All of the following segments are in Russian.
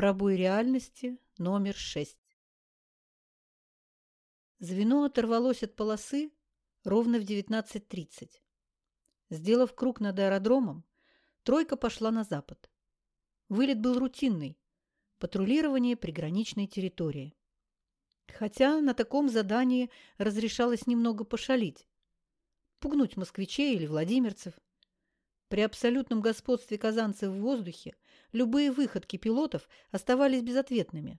Пробой реальности номер шесть. Звено оторвалось от полосы ровно в 19.30. Сделав круг над аэродромом, тройка пошла на запад. Вылет был рутинный – патрулирование приграничной территории. Хотя на таком задании разрешалось немного пошалить, пугнуть москвичей или владимирцев. При абсолютном господстве казанцев в воздухе любые выходки пилотов оставались безответными.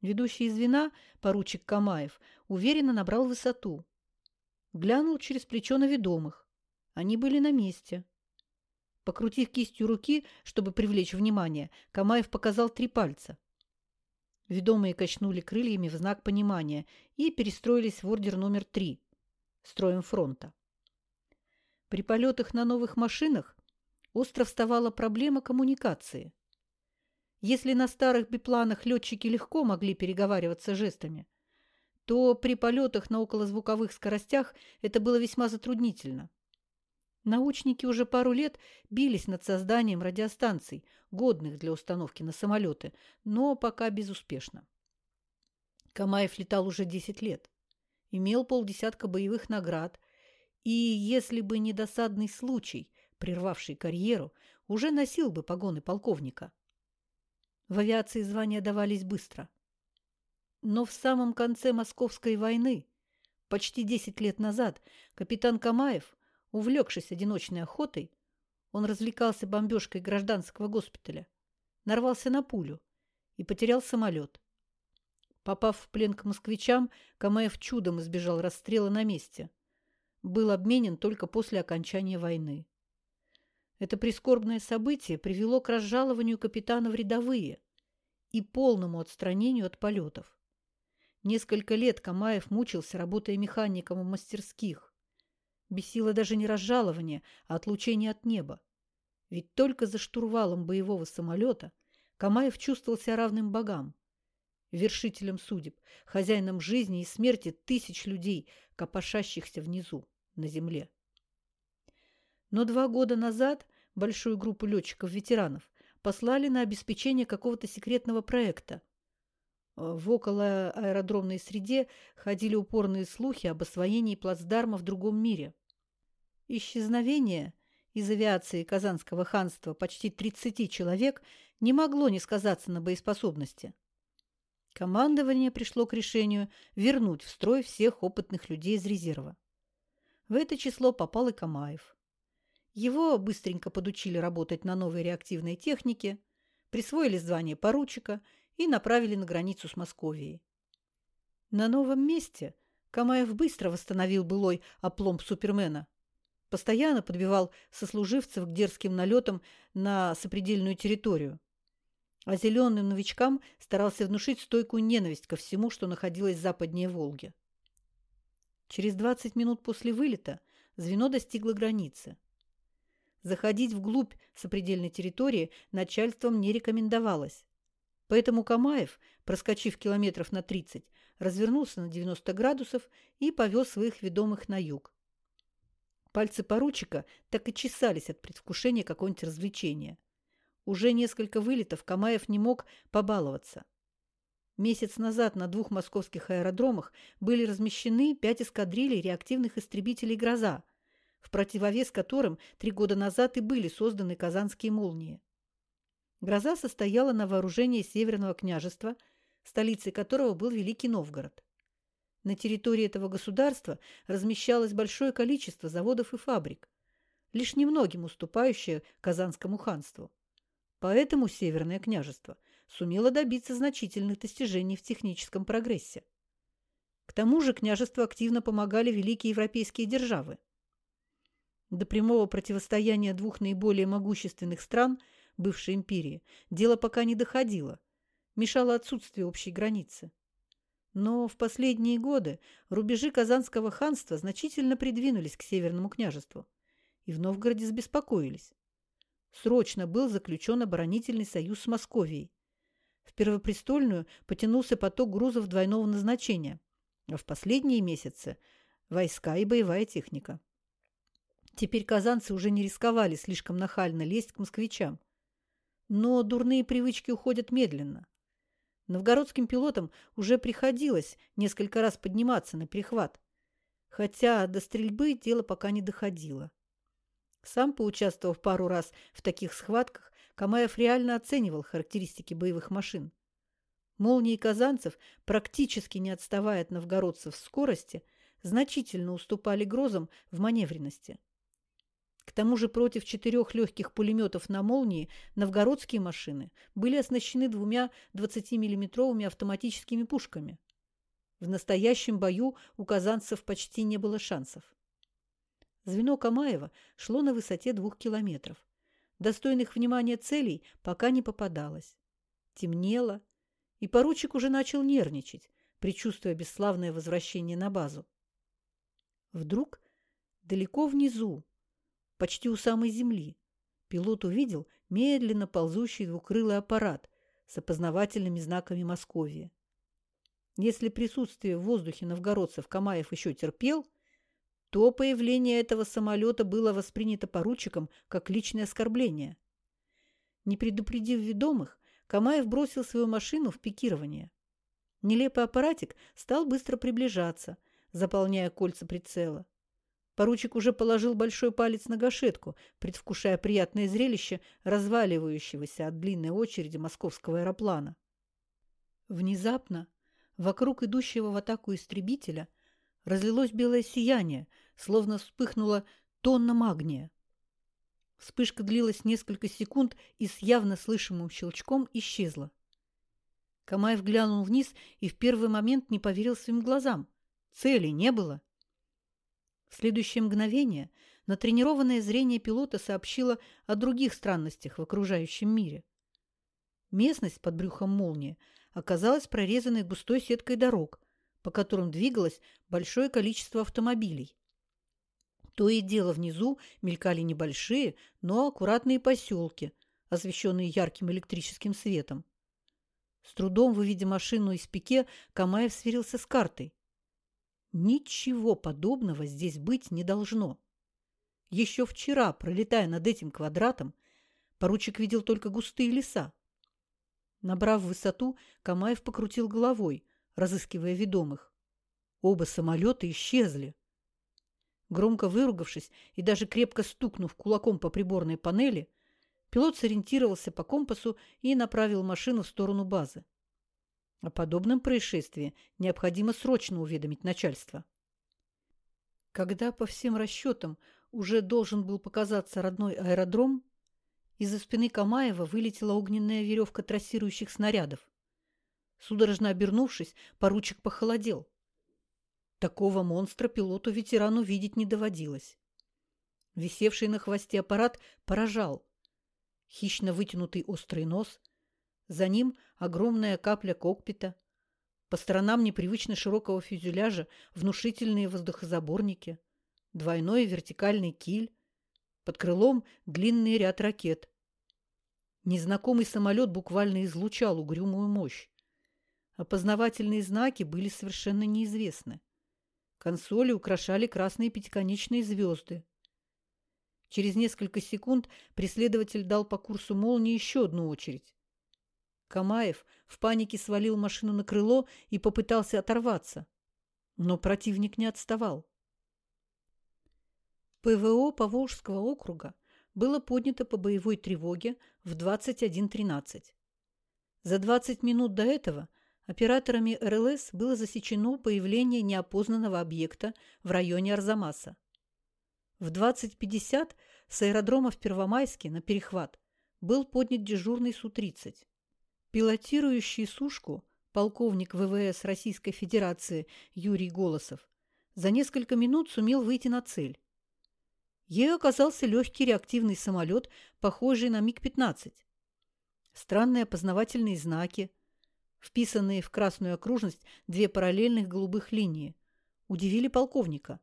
Ведущий звена, поручик Камаев, уверенно набрал высоту. Глянул через плечо на ведомых. Они были на месте. Покрутив кистью руки, чтобы привлечь внимание, Камаев показал три пальца. Ведомые качнули крыльями в знак понимания и перестроились в ордер номер три – строем фронта. При полетах на новых машинах остро вставала проблема коммуникации. Если на старых бипланах летчики легко могли переговариваться жестами, то при полетах на околозвуковых скоростях это было весьма затруднительно. Научники уже пару лет бились над созданием радиостанций, годных для установки на самолеты, но пока безуспешно. Камаев летал уже 10 лет, имел полдесятка боевых наград, и если бы не досадный случай, прервавший карьеру, уже носил бы погоны полковника. В авиации звания давались быстро. Но в самом конце Московской войны, почти 10 лет назад, капитан Камаев, увлекшись одиночной охотой, он развлекался бомбежкой гражданского госпиталя, нарвался на пулю и потерял самолет. Попав в плен к москвичам, Камаев чудом избежал расстрела на месте. Был обменен только после окончания войны. Это прискорбное событие привело к разжалованию капитана в рядовые и полному отстранению от полетов. Несколько лет Камаев мучился, работая механиком в мастерских. Бесило даже не разжалование, а отлучение от неба. Ведь только за штурвалом боевого самолета Камаев чувствовал себя равным богам, вершителем судеб, хозяином жизни и смерти тысяч людей, копошащихся внизу, на земле. Но два года назад большую группу летчиков-ветеранов послали на обеспечение какого-то секретного проекта. В околоаэродромной среде ходили упорные слухи об освоении плацдарма в другом мире. Исчезновение из авиации Казанского ханства почти 30 человек не могло не сказаться на боеспособности. Командование пришло к решению вернуть в строй всех опытных людей из резерва. В это число попал и Камаев. Его быстренько подучили работать на новой реактивной технике, присвоили звание поручика и направили на границу с Московией. На новом месте Камаев быстро восстановил былой опломб Супермена. Постоянно подбивал сослуживцев к дерзким налетам на сопредельную территорию. А зеленым новичкам старался внушить стойкую ненависть ко всему, что находилось западнее Волги. Через 20 минут после вылета звено достигло границы. Заходить вглубь сопредельной территории начальством не рекомендовалось. Поэтому Камаев, проскочив километров на 30, развернулся на 90 градусов и повел своих ведомых на юг. Пальцы поручика так и чесались от предвкушения какого-нибудь развлечения. Уже несколько вылетов Камаев не мог побаловаться. Месяц назад на двух московских аэродромах были размещены пять эскадрилей реактивных истребителей «Гроза», в противовес которым три года назад и были созданы казанские молнии. Гроза состояла на вооружении Северного княжества, столицей которого был Великий Новгород. На территории этого государства размещалось большое количество заводов и фабрик, лишь немногим уступающее Казанскому ханству. Поэтому Северное княжество сумело добиться значительных достижений в техническом прогрессе. К тому же княжеству активно помогали великие европейские державы. До прямого противостояния двух наиболее могущественных стран бывшей империи дело пока не доходило, мешало отсутствие общей границы. Но в последние годы рубежи Казанского ханства значительно придвинулись к Северному княжеству, и в Новгороде забеспокоились. Срочно был заключен оборонительный союз с Московией. В Первопрестольную потянулся поток грузов двойного назначения, а в последние месяцы – войска и боевая техника. Теперь казанцы уже не рисковали слишком нахально лезть к москвичам. Но дурные привычки уходят медленно. Новгородским пилотам уже приходилось несколько раз подниматься на перехват, хотя до стрельбы дело пока не доходило. Сам поучаствовав пару раз в таких схватках, Камаев реально оценивал характеристики боевых машин. Молнии казанцев, практически не отставая от новгородцев в скорости, значительно уступали грозам в маневренности. К тому же против четырех легких пулеметов на «Молнии» новгородские машины были оснащены двумя 20-миллиметровыми автоматическими пушками. В настоящем бою у казанцев почти не было шансов. Звено Камаева шло на высоте двух километров. Достойных внимания целей пока не попадалось. Темнело, и поручик уже начал нервничать, предчувствуя бесславное возвращение на базу. Вдруг далеко внизу, почти у самой земли, пилот увидел медленно ползущий двукрылый аппарат с опознавательными знаками Московии. Если присутствие в воздухе новгородцев Камаев еще терпел, то появление этого самолета было воспринято поручиком как личное оскорбление. Не предупредив ведомых, Камаев бросил свою машину в пикирование. Нелепый аппаратик стал быстро приближаться, заполняя кольца прицела. Поручик уже положил большой палец на гашетку, предвкушая приятное зрелище разваливающегося от длинной очереди московского аэроплана. Внезапно вокруг идущего в атаку истребителя разлилось белое сияние, словно вспыхнула тонна магния. Вспышка длилась несколько секунд и с явно слышимым щелчком исчезла. Камаев глянул вниз и в первый момент не поверил своим глазам. Цели не было. В следующее мгновение натренированное зрение пилота сообщило о других странностях в окружающем мире. Местность под брюхом молнии оказалась прорезанной густой сеткой дорог, по которым двигалось большое количество автомобилей. То и дело внизу мелькали небольшие, но аккуратные поселки, освещенные ярким электрическим светом. С трудом выведя машину из пике, Камаев сверился с картой. Ничего подобного здесь быть не должно. Еще вчера, пролетая над этим квадратом, поручик видел только густые леса. Набрав высоту, Камаев покрутил головой, разыскивая ведомых. Оба самолета исчезли. Громко выругавшись и даже крепко стукнув кулаком по приборной панели, пилот сориентировался по компасу и направил машину в сторону базы. О подобном происшествии необходимо срочно уведомить начальство. Когда по всем расчетам уже должен был показаться родной аэродром, из-за спины Камаева вылетела огненная веревка трассирующих снарядов. Судорожно обернувшись, поручик похолодел. Такого монстра пилоту-ветерану видеть не доводилось. Висевший на хвосте аппарат поражал. Хищно вытянутый острый нос, за ним огромная капля кокпита. По сторонам непривычно широкого фюзеляжа внушительные воздухозаборники. Двойной вертикальный киль. Под крылом длинный ряд ракет. Незнакомый самолет буквально излучал угрюмую мощь. Опознавательные знаки были совершенно неизвестны. Консоли украшали красные пятиконечные звезды. Через несколько секунд преследователь дал по курсу молнии еще одну очередь. Камаев в панике свалил машину на крыло и попытался оторваться. Но противник не отставал. ПВО Поволжского округа было поднято по боевой тревоге в 21.13. За 20 минут до этого операторами РЛС было засечено появление неопознанного объекта в районе Арзамаса. В 20.50 с аэродрома в Первомайске на перехват был поднят дежурный Су-30. Пилотирующий сушку полковник ВВС Российской Федерации Юрий Голосов за несколько минут сумел выйти на цель. Ей оказался легкий реактивный самолет, похожий на МиГ-15. Странные опознавательные знаки, вписанные в красную окружность две параллельных голубых линии, удивили полковника.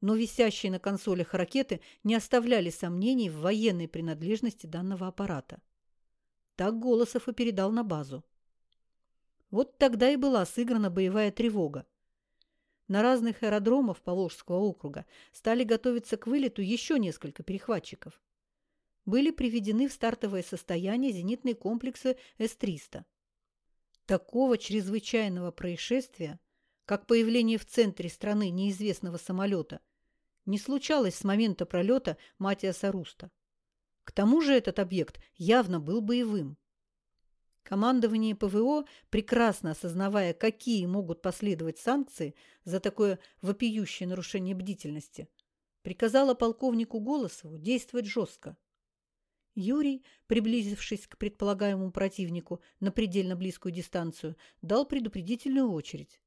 Но висящие на консолях ракеты не оставляли сомнений в военной принадлежности данного аппарата. Так Голосов и передал на базу. Вот тогда и была сыграна боевая тревога. На разных аэродромах Поволжского округа стали готовиться к вылету еще несколько перехватчиков. были приведены в стартовое состояние зенитные комплексы С-300. Такого чрезвычайного происшествия, как появление в центре страны неизвестного самолета, не случалось с момента пролета Матиаса Руста. К тому же этот объект явно был боевым. Командование ПВО, прекрасно осознавая, какие могут последовать санкции за такое вопиющее нарушение бдительности, приказало полковнику Голосову действовать жестко. Юрий, приблизившись к предполагаемому противнику на предельно близкую дистанцию, дал предупредительную очередь.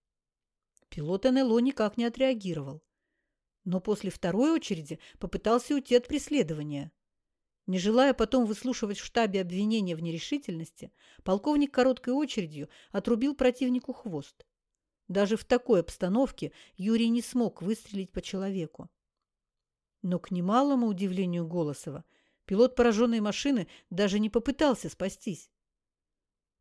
Пилот НЛО никак не отреагировал. Но после второй очереди попытался уйти от преследования. Не желая потом выслушивать в штабе обвинения в нерешительности, полковник короткой очередью отрубил противнику хвост. Даже в такой обстановке Юрий не смог выстрелить по человеку. Но к немалому удивлению Голосова пилот пораженной машины даже не попытался спастись.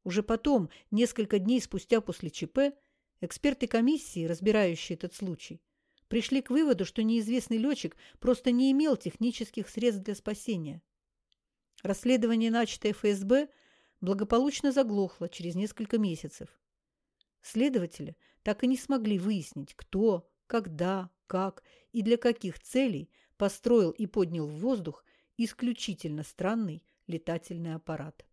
Уже потом, несколько дней спустя после ЧП, эксперты комиссии, разбирающие этот случай, пришли к выводу, что неизвестный летчик просто не имел технических средств для спасения. Расследование, начатое ФСБ, благополучно заглохло через несколько месяцев. Следователи так и не смогли выяснить, кто, когда, как и для каких целей построил и поднял в воздух исключительно странный летательный аппарат.